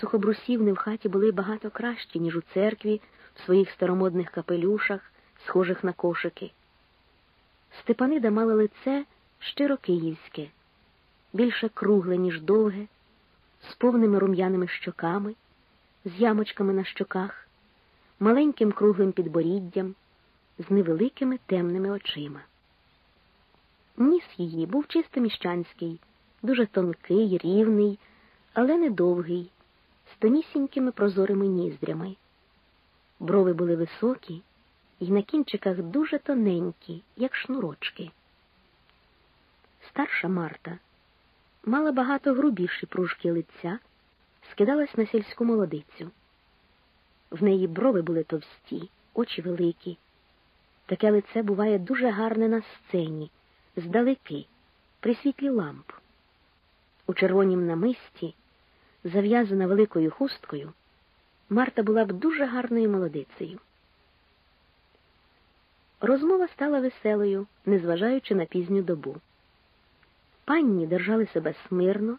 Сухобрусівни в хаті були багато кращі, ніж у церкві, в своїх старомодних капелюшах, схожих на кошики. Степанида мала лице щиро київське, більше кругле, ніж довге, з повними рум'яними щоками, з ямочками на щоках, маленьким круглим підборіддям, з невеликими темними очима. Ніс її був чисто міщанський, дуже тонкий, рівний, але недовгий, тонісінькими прозорими ніздрями. Брови були високі і на кінчиках дуже тоненькі, як шнурочки. Старша Марта мала багато грубіші пружки лиця, скидалась на сільську молодицю. В неї брови були товсті, очі великі. Таке лице буває дуже гарне на сцені, здалеки, при світлі ламп. У червонім намисті, зав'язана великою хусткою, Марта була б дуже гарною молодицею. Розмова стала веселою, незважаючи на пізню добу. Панні держали себе смирно,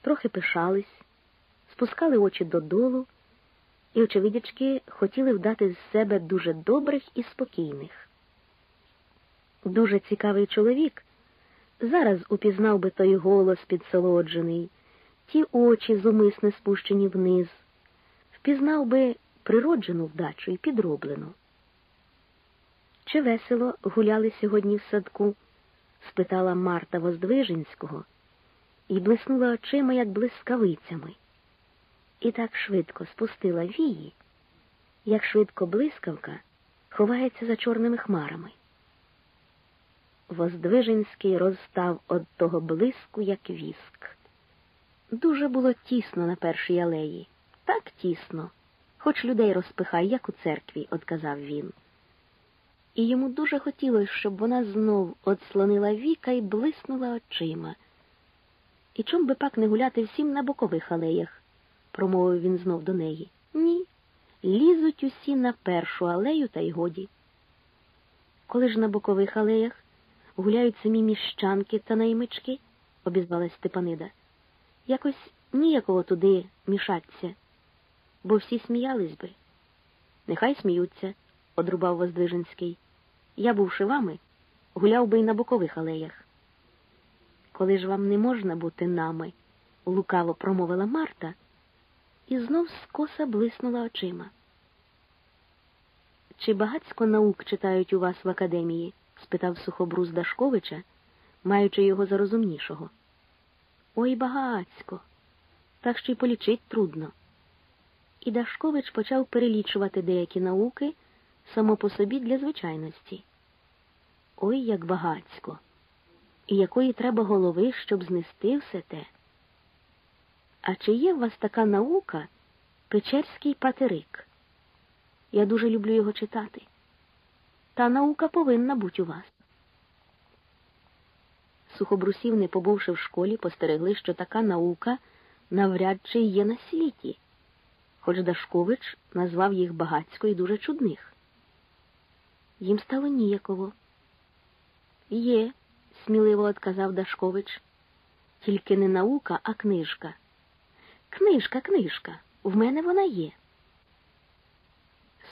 трохи пишались, спускали очі додолу і, очевидячки, хотіли вдати з себе дуже добрих і спокійних. Дуже цікавий чоловік зараз упізнав би той голос підсолоджений, ті очі зумисне спущені вниз, впізнав би природжену вдачу і підроблену. Чи весело гуляли сьогодні в садку? спитала Марта Воздвиженського і блиснула очима, як блискавицями, і так швидко спустила вії, як швидко блискавка ховається за чорними хмарами. Воздвиженський розстав од того блиску, як віск. Дуже було тісно на першій алеї, так тісно, хоч людей розпихай, як у церкві, одказав він. І йому дуже хотілося, щоб вона знов отслонила віка і блиснула очима. І чом би пак не гуляти всім на бокових алеях, промовив він знов до неї. Ні. Лізуть усі на першу алею та й годі. Коли ж на бокових алеях гуляють самі міщанки та наймички, обізвалась Степанида. Якось ніякого туди мішаться, бо всі сміялись би. Нехай сміються, одрубав Воздвиженський. Я, бувши вами, гуляв би й на бокових алеях. Коли ж вам не можна бути нами, лукаво промовила Марта і знов скоса блиснула очима. Чи багацько наук читають у вас в академії? спитав сухобрус Дашковича, маючи його за розумнішого. Ой багацько, так що й полічить трудно. І Дашкович почав перелічувати деякі науки само по собі для звичайності. Ой, як багацько, і якої треба голови, щоб знести все те. А чи є в вас така наука Печерський патерик? Я дуже люблю його читати. Та наука повинна бути у вас. Сухобрусів, не побувши в школі, постерегли, що така наука навряд чи є на світі, хоч Дашкович назвав їх багацько і дуже чудних. Їм стало ніяково. Є, сміливо отказав Дашкович. Тільки не наука, а книжка. Книжка, книжка. В мене вона є.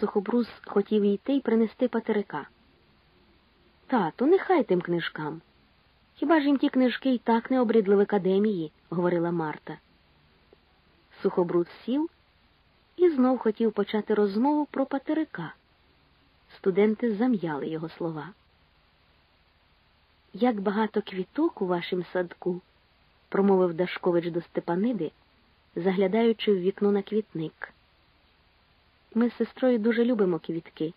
Сухобрус хотів йти й принести патерика. Тату, нехай тим книжкам. Хіба ж їм ті книжки й так не обридли в академії, говорила Марта. Сухобрус сів і знов хотів почати розмову про патерика. Студенти зам'яли його слова. Як багато квіток у вашім садку, промовив Дашкович до Степаниди, заглядаючи в вікно на квітник. Ми з сестрою дуже любимо квітки,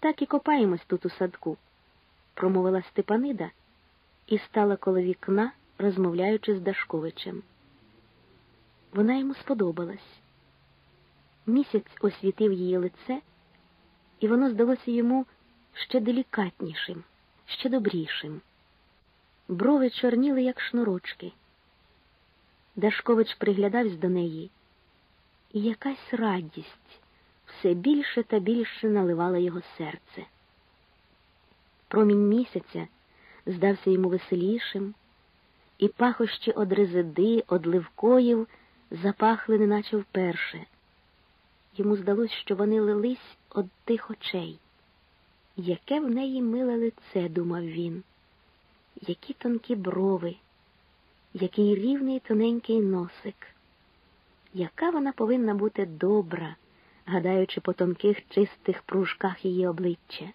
так і копаємось тут у садку, промовила Степанида і стала коло вікна, розмовляючи з Дашковичем. Вона йому сподобалась. Місяць освітив її лице, і воно здалося йому ще делікатнішим, ще добрішим. Брови чорніли, як шнурочки. Дашкович приглядався до неї, і якась радість все більше та більше наливала його серце. Промінь місяця здався йому веселішим, і пахощі од резиди, од ливкоїв запахли, неначе вперше. Йому здалось, що вони лились од тих очей. Яке в неї миле лице, думав він, які тонкі брови, який рівний тоненький носик, яка вона повинна бути добра, гадаючи по тонких чистих пружках її обличчя.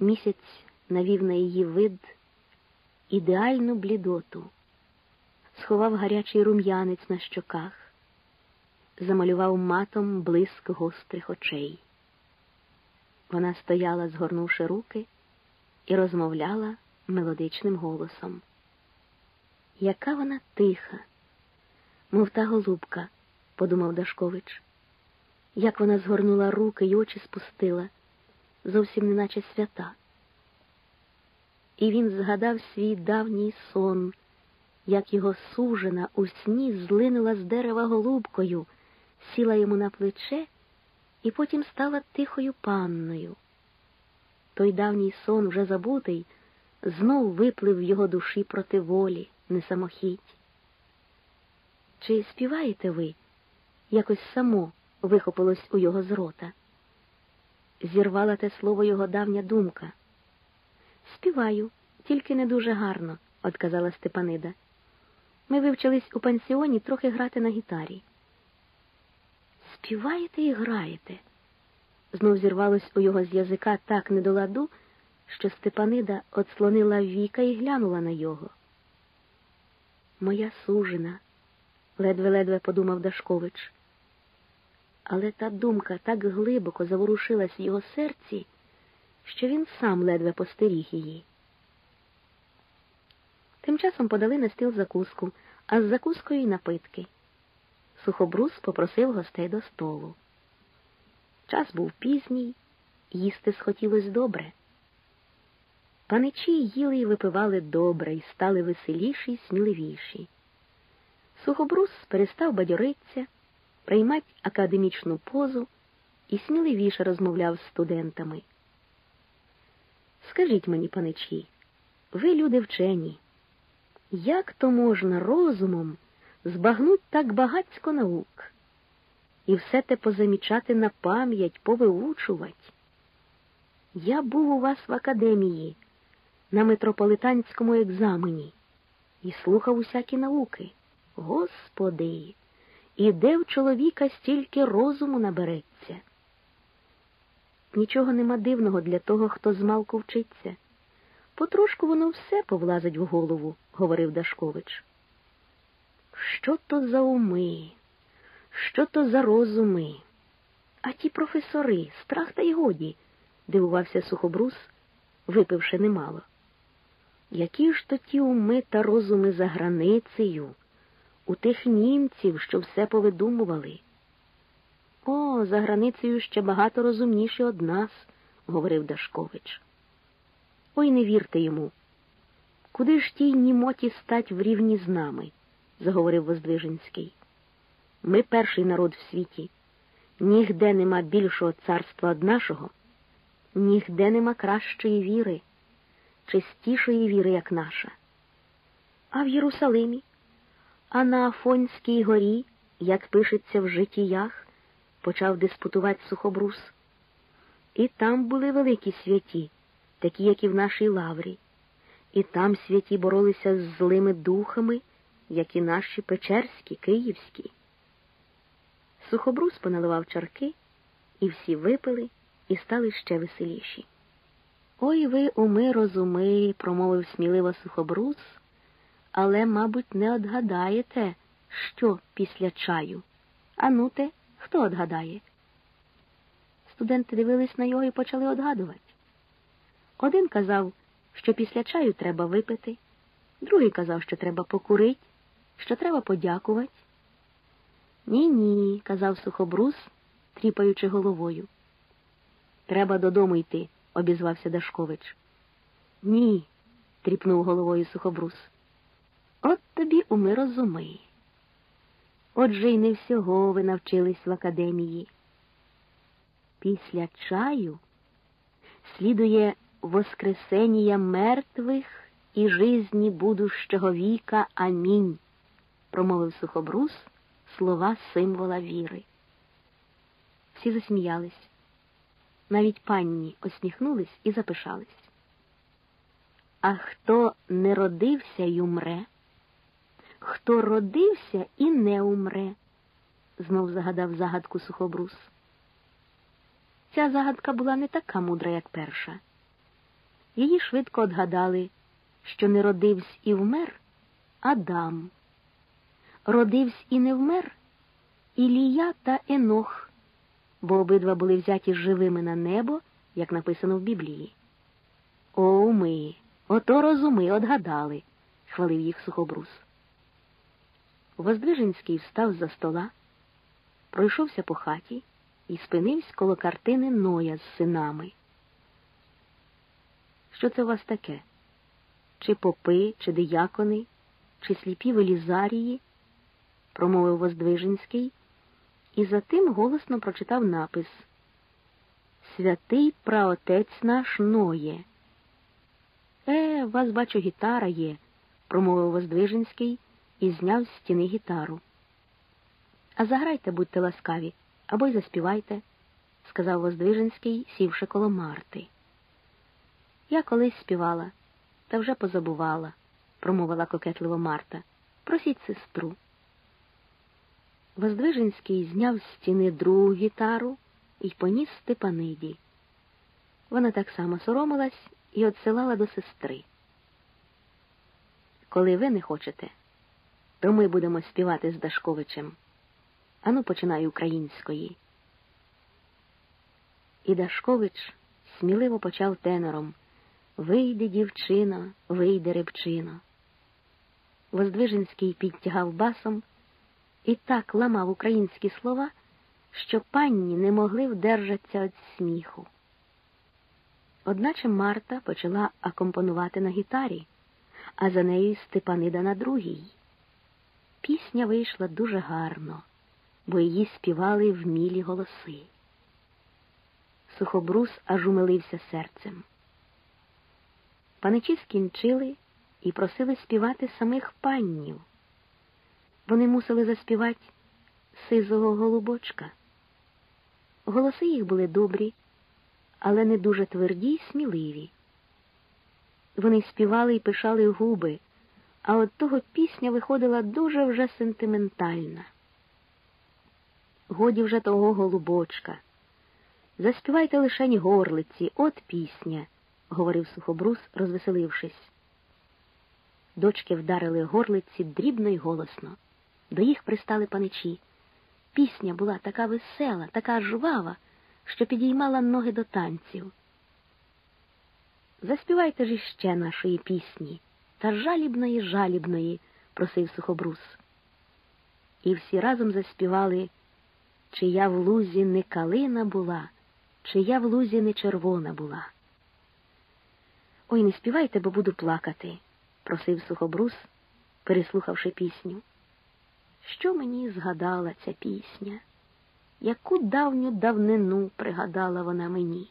Місяць навів на її вид ідеальну блідоту, сховав гарячий рум'янець на щоках, замалював матом блиск гострих очей. Вона стояла, згорнувши руки, і розмовляла мелодичним голосом. Яка вона тиха, мов та голубка, подумав Дашкович. Як вона згорнула руки й очі спустила, зовсім неначе свята. І він згадав свій давній сон, як його сужена у сні злинула з дерева голубкою, сіла йому на плече і потім стала тихою панною. Той давній сон, вже забутий, знов виплив в його душі проти волі, не самохідь. Чи співаєте ви? Якось само вихопилось у його з рота. Зірвала те слово його давня думка. Співаю, тільки не дуже гарно, отказала Степанида. Ми вивчились у пансіоні трохи грати на гітарі. Співаєте і граєте. Знов зірвалось у його з язика так недоладу, що Степанида отслонила віка і глянула на його. Моя сужена, ледве-ледве подумав Дашкович. Але та думка так глибоко заворушилась в його серці, що він сам ледве постеріг її. Тим часом подали на стіл закуску, а з закускою й напитки. Сухобрус попросив гостей до столу. Час був пізній, їсти схотілось добре. Паничі їли й випивали добре і стали веселіші й сміливіші. Сухобрус перестав бадьоритися, приймати академічну позу і сміливіше розмовляв з студентами. Скажіть мені, паничі, ви люди вчені, як то можна розумом збагнуть так багацько наук і все те позамічати на пам'ять, повиучувати? Я був у вас в академії на митрополитанському екзамені і слухав усякі науки. Господи, і де в чоловіка стільки розуму набереться? Нічого нема дивного для того, хто змалку вчиться. Потрошку воно все повлазить в голову, говорив Дашкович. Що то за уми, що то за розуми? А ті професори, страх та й годі, дивувався сухобрус, випивши немало. Які ж то ті уми та розуми за границею, у тих німців, що все повидумували? О, за границею ще багато розумніші од нас, говорив Дашкович. Ой, не вірте йому. Куди ж тій німоті стать в рівні з нами? заговорив Воздвиженський. Ми перший народ в світі. Нігде нема більшого царства од нашого, нігде нема кращої віри, чистішої віри, як наша. А в Єрусалимі, а на Афонській горі, як пишеться в житіях, почав диспутувати сухобрус. І там були великі святі, такі, як і в нашій лаврі, і там святі боролися з злими духами, як і наші печерські, київські. Сухобрус поналивав чарки, і всі випили і стали ще веселіші. Ой ви, уми, розуми, промовив сміливо сухобрус, але, мабуть, не одгадаєте, що після чаю. Ану те, хто одгадає? Студенти дивились на його і почали одгадувати. Один казав, що після чаю треба випити, другий казав, що треба покурити, що треба подякувати. Ні, ні, казав сухобрус, тріпаючи головою. Треба додому йти, обізвався Дашкович. Ні, тріпнув головою сухобрус. От тобі уми розуми. Отже й не всього ви навчились в академії. Після чаю слідує воскресення мертвих і жизні будущого віка. Амінь. промовив сухобрус слова символа віри. Всі засміялись. Навіть панні осміхнулись і запишались. А хто не родився й умре, хто родився і не умре, знов загадав загадку сухобрус. Ця загадка була не така мудра, як перша. Її швидко одгадали, що не родився і вмер Адам. Родився і не вмер Ілія та Енох, бо обидва були взяті живими на небо, як написано в Біблії. О, ми, ото розуми одгадали, хвалив їх сухобрус. Воздвиженський встав за стола, пройшовся по хаті і спинився коло картини Ноя з синами. Що це у вас таке? Чи попи, чи диякони, чи сліпі велізарії? промовив Воздвиженський, і затим голосно прочитав напис Святий праотець наш Ноє. Е, вас, бачу, гітара є, промовив Воздвиженський і зняв з стіни гітару. А заграйте, будьте ласкаві, або й заспівайте, сказав Воздвиженський, сівши коло Марти. Я колись співала, та вже позабувала, промовила кокетливо Марта. Просіть сестру. Воздвиженський зняв з стіни другу гітару і поніс Степаниді. Вона так само соромилась і отсилала до сестри. Коли ви не хочете, то ми будемо співати з Дашковичем. Ану, починай української. І Дашкович сміливо почав тенором Вийде дівчина, вийде рибчино. Воздвиженський підтягав басом і так ламав українські слова, що панні не могли вдержатися від сміху. Одначе Марта почала акомпонувати на гітарі, а за нею Степанида на другій. Пісня вийшла дуже гарно, бо її співали вмілі голоси. Сухобрус аж умилився серцем. Паничі скінчили і просили співати самих паннів. Вони мусили заспівати сизого голубочка. Голоси їх були добрі, але не дуже тверді й сміливі. Вони співали і пишали губи, а от того пісня виходила дуже вже сентиментальна. Годі вже того голубочка. Заспівайте лишень горлиці, от пісня говорив сухобрус, розвеселившись. Дочки вдарили горлиці дрібно й голосно. До їх пристали паничі. Пісня була така весела, така жвава, що підіймала ноги до танців. Заспівайте ж іще нашої пісні, та жалібної, жалібної, просив сухобрус. І всі разом заспівали, чи я в лузі не калина була, чи я в лузі не червона була. Ой, не співайте, бо буду плакати, просив сухобрус, переслухавши пісню. Що мені згадала ця пісня? Яку давню давнину пригадала вона мені?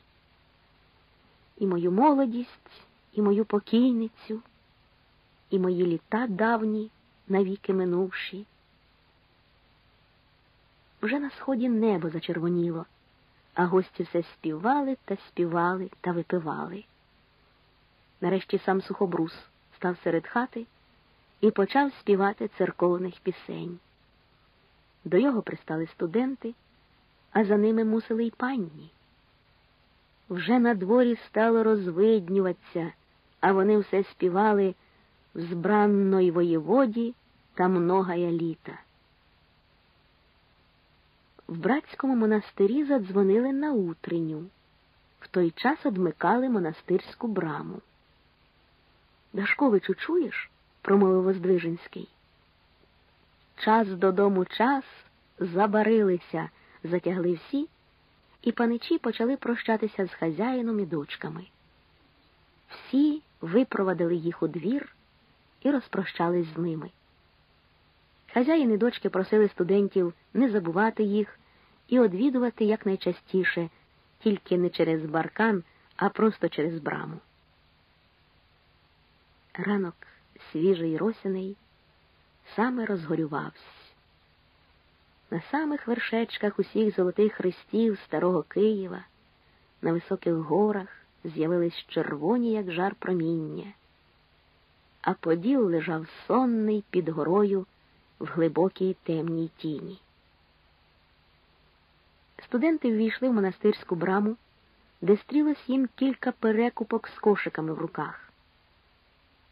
І мою молодість, і мою покійницю, і мої літа давні, навіки минувші. Вже на сході небо зачервоніло, а гості все співали та співали та випивали. Нарешті сам сухобрус став серед хати і почав співати церковних пісень. До його пристали студенти, а за ними мусили й панні. Вже на дворі стало розвиднюватися, а вони все співали збранної воєводі та многая літа. В братському монастирі задзвонили на утренню. В той час одмикали монастирську браму. Дашковичу, чуєш? промовив Воздвиженський. Час додому час забарилися, затягли всі, і паничі почали прощатися з хазяїном і дочками. Всі випровадили їх у двір і розпрощались з ними. Хазяїн і дочки просили студентів не забувати їх і одвідувати якнайчастіше, тільки не через баркан, а просто через браму. Ранок свіжий росяний саме розгорювався. На самих вершечках усіх золотих хрестів старого Києва, на високих горах з'явились червоні, як жар проміння, а поділ лежав сонний під горою в глибокій темній тіні. Студенти ввійшли в монастирську браму, де стрілось їм кілька перекупок з кошиками в руках.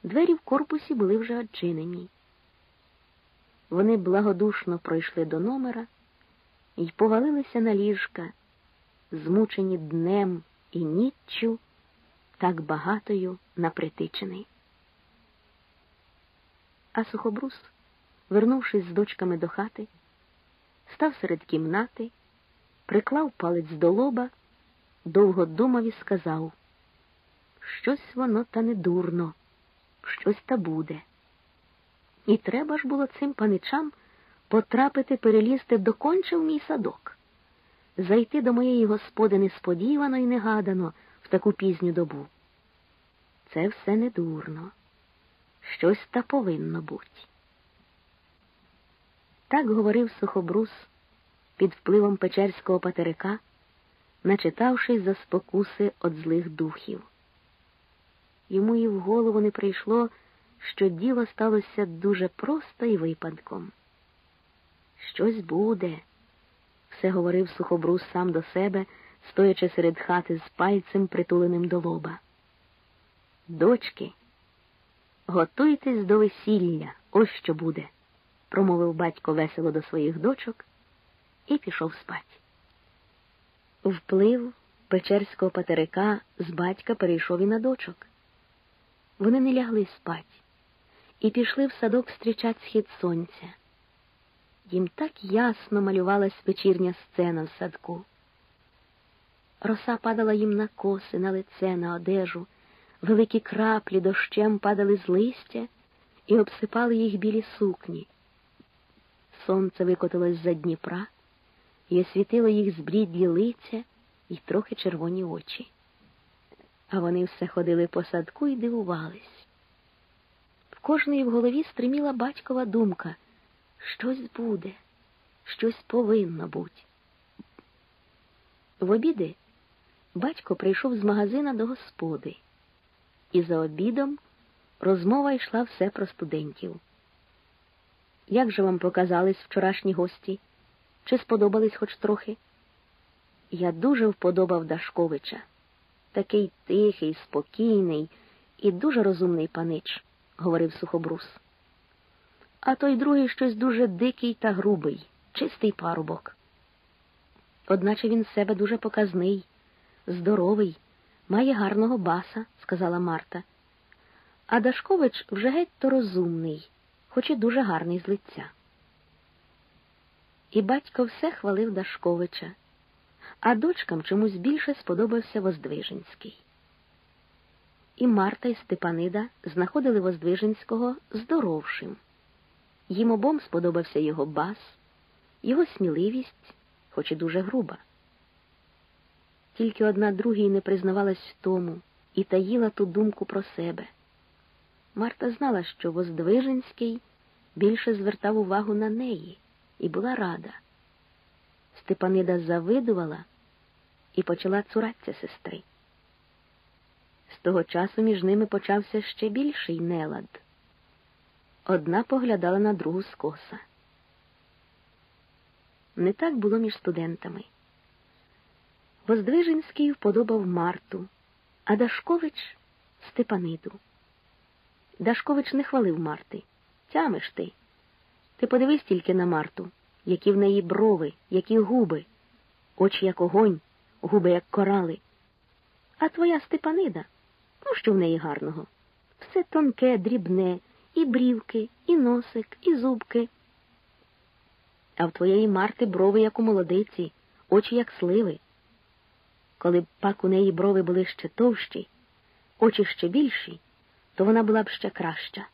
Двері в корпусі були вже odчинені. Вони благодушно пройшли до номера і повалилися на ліжка, змучені днем і ніччю, так багатою напритичений. А сухобрус, вернувшись з дочками до хати, став серед кімнати, приклав палець до лоба, довго думав і сказав щось воно та не дурно, щось та буде. І треба ж було цим паничам потрапити перелізти доконче в мій садок, зайти до моєї господи несподівано і негадано в таку пізню добу. Це все не дурно, щось та повинно бути. Так говорив сухобрус під впливом печерського патерика, начитавшись за спокуси од злих духів. Йому і в голову не прийшло що діло сталося дуже просто і випадком. Щось буде, все говорив сухобрус сам до себе, стоячи серед хати з пальцем, притуленим до лоба. Дочки, готуйтесь до весілля, ось що буде, промовив батько весело до своїх дочок і пішов спать. Вплив печерського патерика з батька перейшов і на дочок. Вони не лягли спать і пішли в садок зустрічать схід сонця. Їм так ясно малювалась вечірня сцена в садку. Роса падала їм на коси, на лице, на одежу, великі краплі дощем падали з листя і обсипали їх білі сукні. Сонце викотилось за Дніпра і освітило їх збрідлі лиця і трохи червоні очі. А вони все ходили по садку і дивувались. В кожної в голові стриміла батькова думка щось буде, щось повинно бути. В обіди батько прийшов з магазина до господи, і за обідом розмова йшла все про студентів. Як же вам показались вчорашні гості? Чи сподобались хоч трохи? Я дуже вподобав Дашковича. Такий тихий, спокійний і дуже розумний панич говорив сухобрус. А той другий щось дуже дикий та грубий, чистий парубок. Одначе він з себе дуже показний, здоровий, має гарного баса, сказала Марта. А Дашкович вже геть то розумний, хоч і дуже гарний з лиця. І батько все хвалив Дашковича, а дочкам чомусь більше сподобався Воздвиженський і Марта і Степанида знаходили Воздвиженського здоровшим. Їм обом сподобався його бас, його сміливість, хоч і дуже груба. Тільки одна другій не признавалась в тому і таїла ту думку про себе. Марта знала, що Воздвиженський більше звертав увагу на неї і була рада. Степанида завидувала і почала цуратися сестри. З того часу між ними почався ще більший нелад. Одна поглядала на другу скоса. Не так було між студентами. Воздвиженський вподобав Марту, а Дашкович Степаниду. Дашкович не хвалив Марти. Тямиш ти. Ти подивись тільки на Марту, які в неї брови, які губи, очі, як огонь, губи, як корали. А твоя Степанида. Ну, що в неї гарного? Все тонке, дрібне, і брівки, і носик, і зубки. А в твоєї Марти брови, як у молодиці, очі, як сливи. Коли б пак у неї брови були ще товщі, очі ще більші, то вона була б ще краща.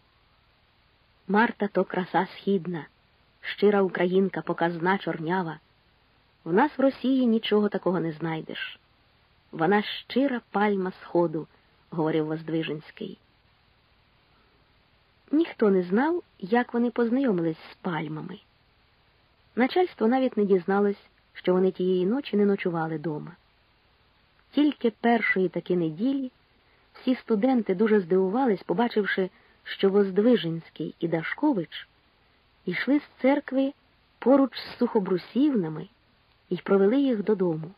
Марта то краса східна, щира українка, показна чорнява. В нас в Росії нічого такого не знайдеш. Вона щира пальма сходу говорив Воздвиженський. Ніхто не знав, як вони познайомились з пальмами. Начальство навіть не дізналось, що вони тієї ночі не ночували дома. Тільки першої таки неділі всі студенти дуже здивувались, побачивши, що Воздвиженський і Дашкович йшли з церкви поруч з сухобрусівнами і провели їх додому.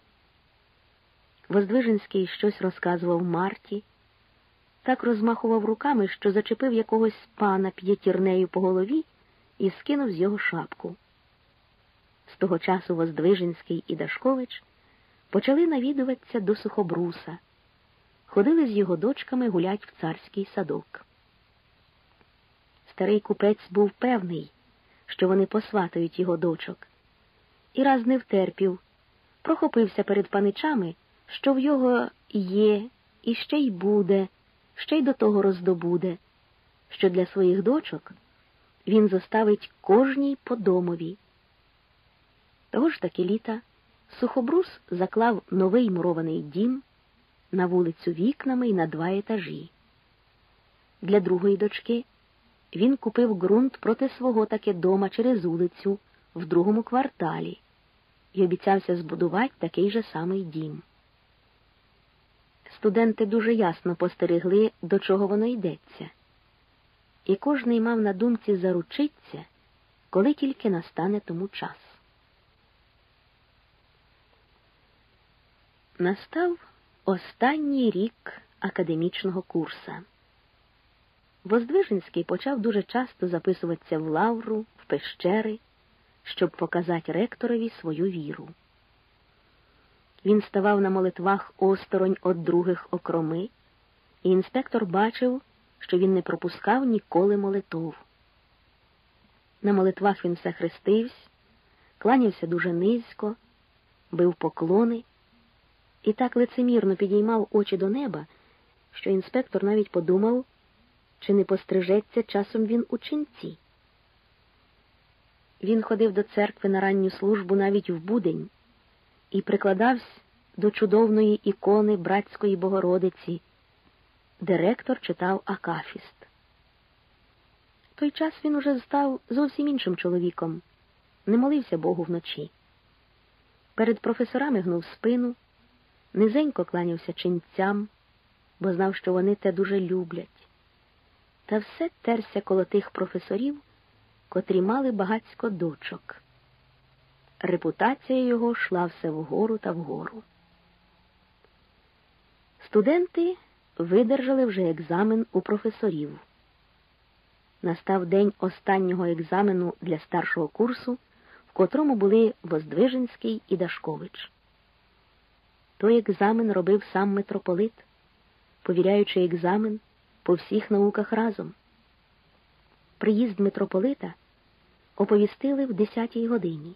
Воздвиженський щось розказував Марті, так розмахував руками, що зачепив якогось пана п'ятірнею по голові і скинув з його шапку. З того часу Воздвиженський і Дашкович почали навідуватися до сухобруса, ходили з його дочками гулять в царський садок. Старий купець був певний, що вони посватають його дочок, і раз не втерпів, прохопився перед паничами, що в його є, і ще й буде, ще й до того роздобуде, що для своїх дочок він зоставить кожній по домові. Того ж таки літа сухобрус заклав новий мурований дім на вулицю вікнами і на два етажі. Для другої дочки він купив ґрунт проти свого таки дома через вулицю в другому кварталі і обіцявся збудувати такий же самий дім. Студенти дуже ясно постерегли, до чого воно йдеться, і кожний мав на думці заручиться, коли тільки настане тому час. Настав останній рік академічного курса. Воздвиженський почав дуже часто записуватися в лавру, в пещери, щоб показати ректорові свою віру. Він ставав на молитвах осторонь від других окроми, і інспектор бачив, що він не пропускав ніколи молитов. На молитвах він все хрестився, кланявся дуже низько, бив поклони і так лицемірно підіймав очі до неба, що інспектор навіть подумав, чи не пострижеться часом він у чинці. Він ходив до церкви на ранню службу навіть в будень і прикладався до чудовної ікони братської Богородиці. Директор читав Акафіст. Той час він уже став зовсім іншим чоловіком, не молився Богу вночі. Перед професорами гнув спину низенько кланявся ченцям, бо знав, що вони те дуже люблять, та все терся коло тих професорів, котрі мали багацько дочок. Репутація його йшла все вгору та вгору. Студенти видержали вже екзамен у професорів. Настав день останнього екзамену для старшого курсу, в котрому були Воздвиженський і Дашкович. Той екзамен робив сам митрополит, повіряючи екзамен по всіх науках разом. Приїзд митрополита оповістили в 10-й годині.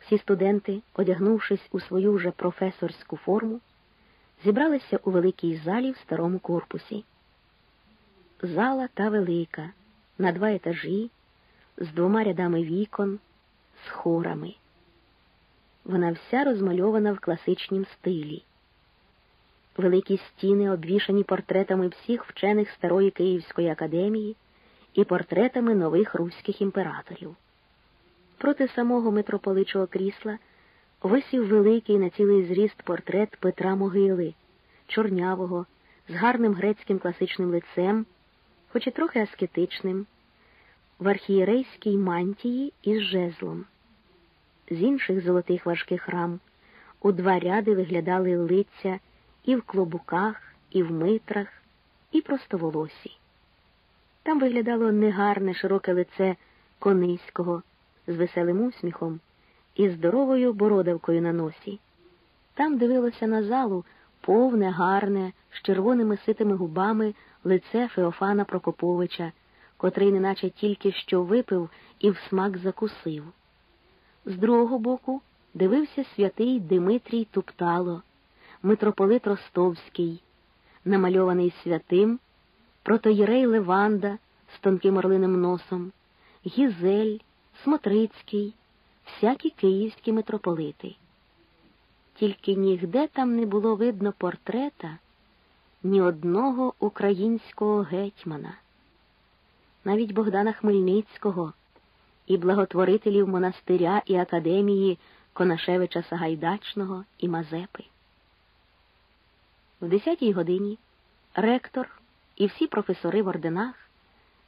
Всі студенти, одягнувшись у свою вже професорську форму, зібралися у великій залі в старому корпусі. Зала та велика, на два етажі, з двома рядами вікон, з хорами. Вона вся розмальована в класичнім стилі. Великі стіни обвішані портретами всіх вчених Старої Київської академії і портретами нових руських імператорів. Проти самого митрополичого крісла висів великий на цілий зріст портрет Петра Могили, чорнявого, з гарним грецьким класичним лицем, хоч і трохи аскетичним, в архієрейській мантії із жезлом з інших золотих важких рам у два ряди виглядали лиця і в клобуках, і в митрах, і простоволосі. Там виглядало негарне широке лице Кониського з веселим усміхом і здоровою бородавкою на носі. Там дивилося на залу повне, гарне, з червоними ситими губами лице Феофана Прокоповича, котрий неначе тільки що випив і в смак закусив. З другого боку дивився святий Димитрій Туптало, митрополит Ростовський, намальований святим, протоєрей Леванда з тонким орлиним носом, Гізель, Смотрицький, всякі київські митрополити. Тільки нігде там не було видно портрета ні одного українського гетьмана. навіть Богдана Хмельницького і благотворителів монастиря і академії Конашевича Сагайдачного і Мазепи. В десятій годині ректор і всі професори в орденах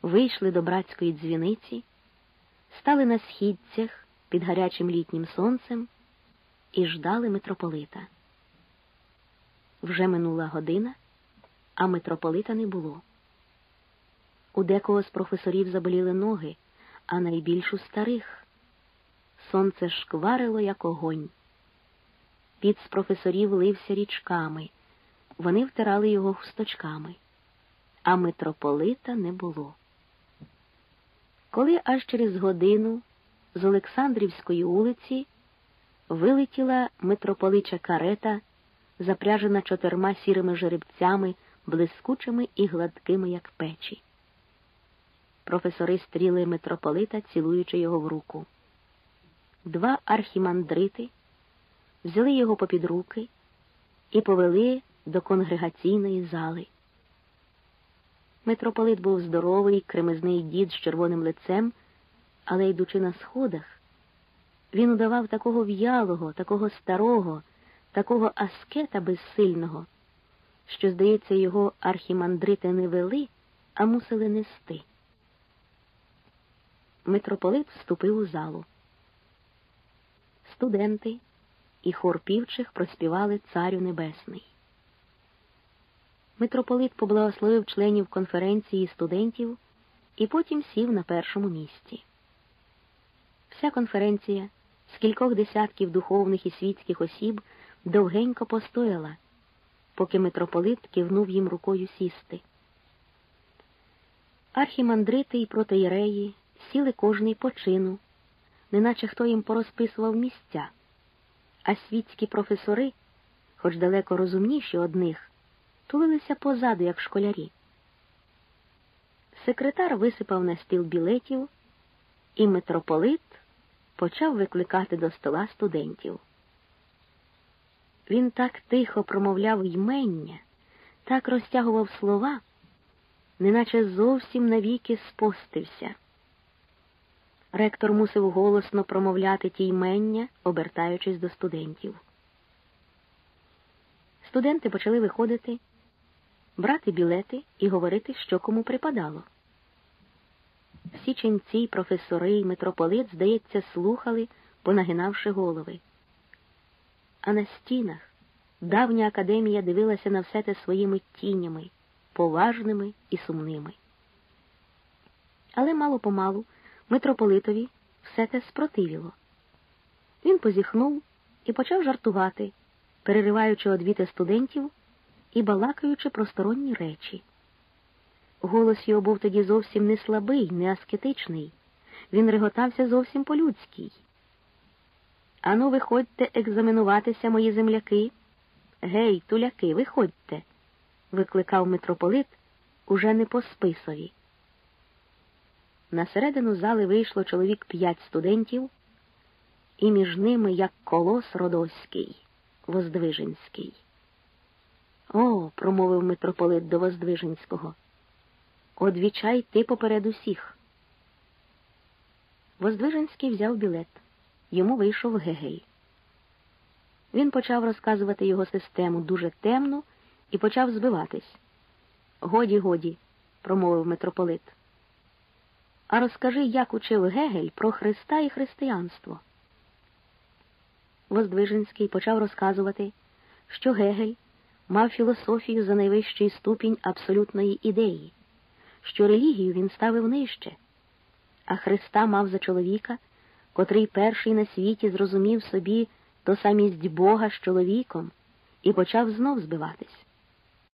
вийшли до братської дзвіниці, стали на східцях під гарячим літнім сонцем і ждали митрополита. Вже минула година, а митрополита не було. У декого з професорів заболіли ноги, а найбільш у старих. Сонце шкварило, як огонь. Під з професорів лився річками, вони втирали його хусточками, а митрополита не було. Коли аж через годину з Олександрівської вулиці вилетіла митрополича карета, запряжена чотирма сірими жеребцями, блискучими і гладкими, як печі. Професори стріли митрополита, цілуючи його в руку. Два архімандрити взяли його попід руки і повели до конгрегаційної зали. Митрополит був здоровий, кремезний дід з червоним лицем, але, йдучи на сходах, він удавав такого в'ялого, такого старого, такого аскета безсильного, що, здається, його архімандрити не вели, а мусили нести. Митрополит вступив у залу. Студенти і хор півчих проспівали Царю Небесний. Митрополит поблагословив членів конференції студентів і потім сів на першому місці. Вся конференція з кількох десятків духовних і світських осіб довгенько постояла, поки митрополит кивнув їм рукою сісти. Архімандрити і протеєреї сіли кожний по чину, неначе хто їм порозписував місця, а світські професори, хоч далеко розумніші одних, тулилися позаду, як школярі. Секретар висипав на стіл білетів, і митрополит почав викликати до стола студентів. Він так тихо промовляв ймення, так розтягував слова, неначе зовсім навіки спостився. Ректор мусив голосно промовляти ті ймення, обертаючись до студентів. Студенти почали виходити, брати білети і говорити, що кому припадало. Всі ченці, професори і митрополит, здається, слухали, понагинавши голови. А на стінах давня академія дивилася на все те своїми тінями, поважними і сумними. Але мало помалу митрополитові все те спротивіло. Він позіхнув і почав жартувати, перериваючи одвіти студентів і балакаючи про сторонні речі. Голос його був тоді зовсім не слабий, не аскетичний. Він реготався зовсім по-людській. Ану, виходьте екзаменуватися, мої земляки. Гей, туляки, виходьте, викликав митрополит уже не по списові. На середину зали вийшло чоловік п'ять студентів, і між ними як колос Родоський, Воздвиженський. О, промовив митрополит до Воздвиженського. Одвічай ти поперед усіх. Воздвиженський взяв білет. Йому вийшов Гегей. Він почав розказувати його систему дуже темно і почав збиватись. Годі, годі, промовив митрополит. А розкажи, як учив Гегель про Христа і християнство. Воздвиженський почав розказувати, що Гегель мав філософію за найвищий ступінь абсолютної ідеї, що релігію він ставив нижче, а Христа мав за чоловіка, котрий перший на світі зрозумів собі то самість Бога з чоловіком і почав знов збиватись.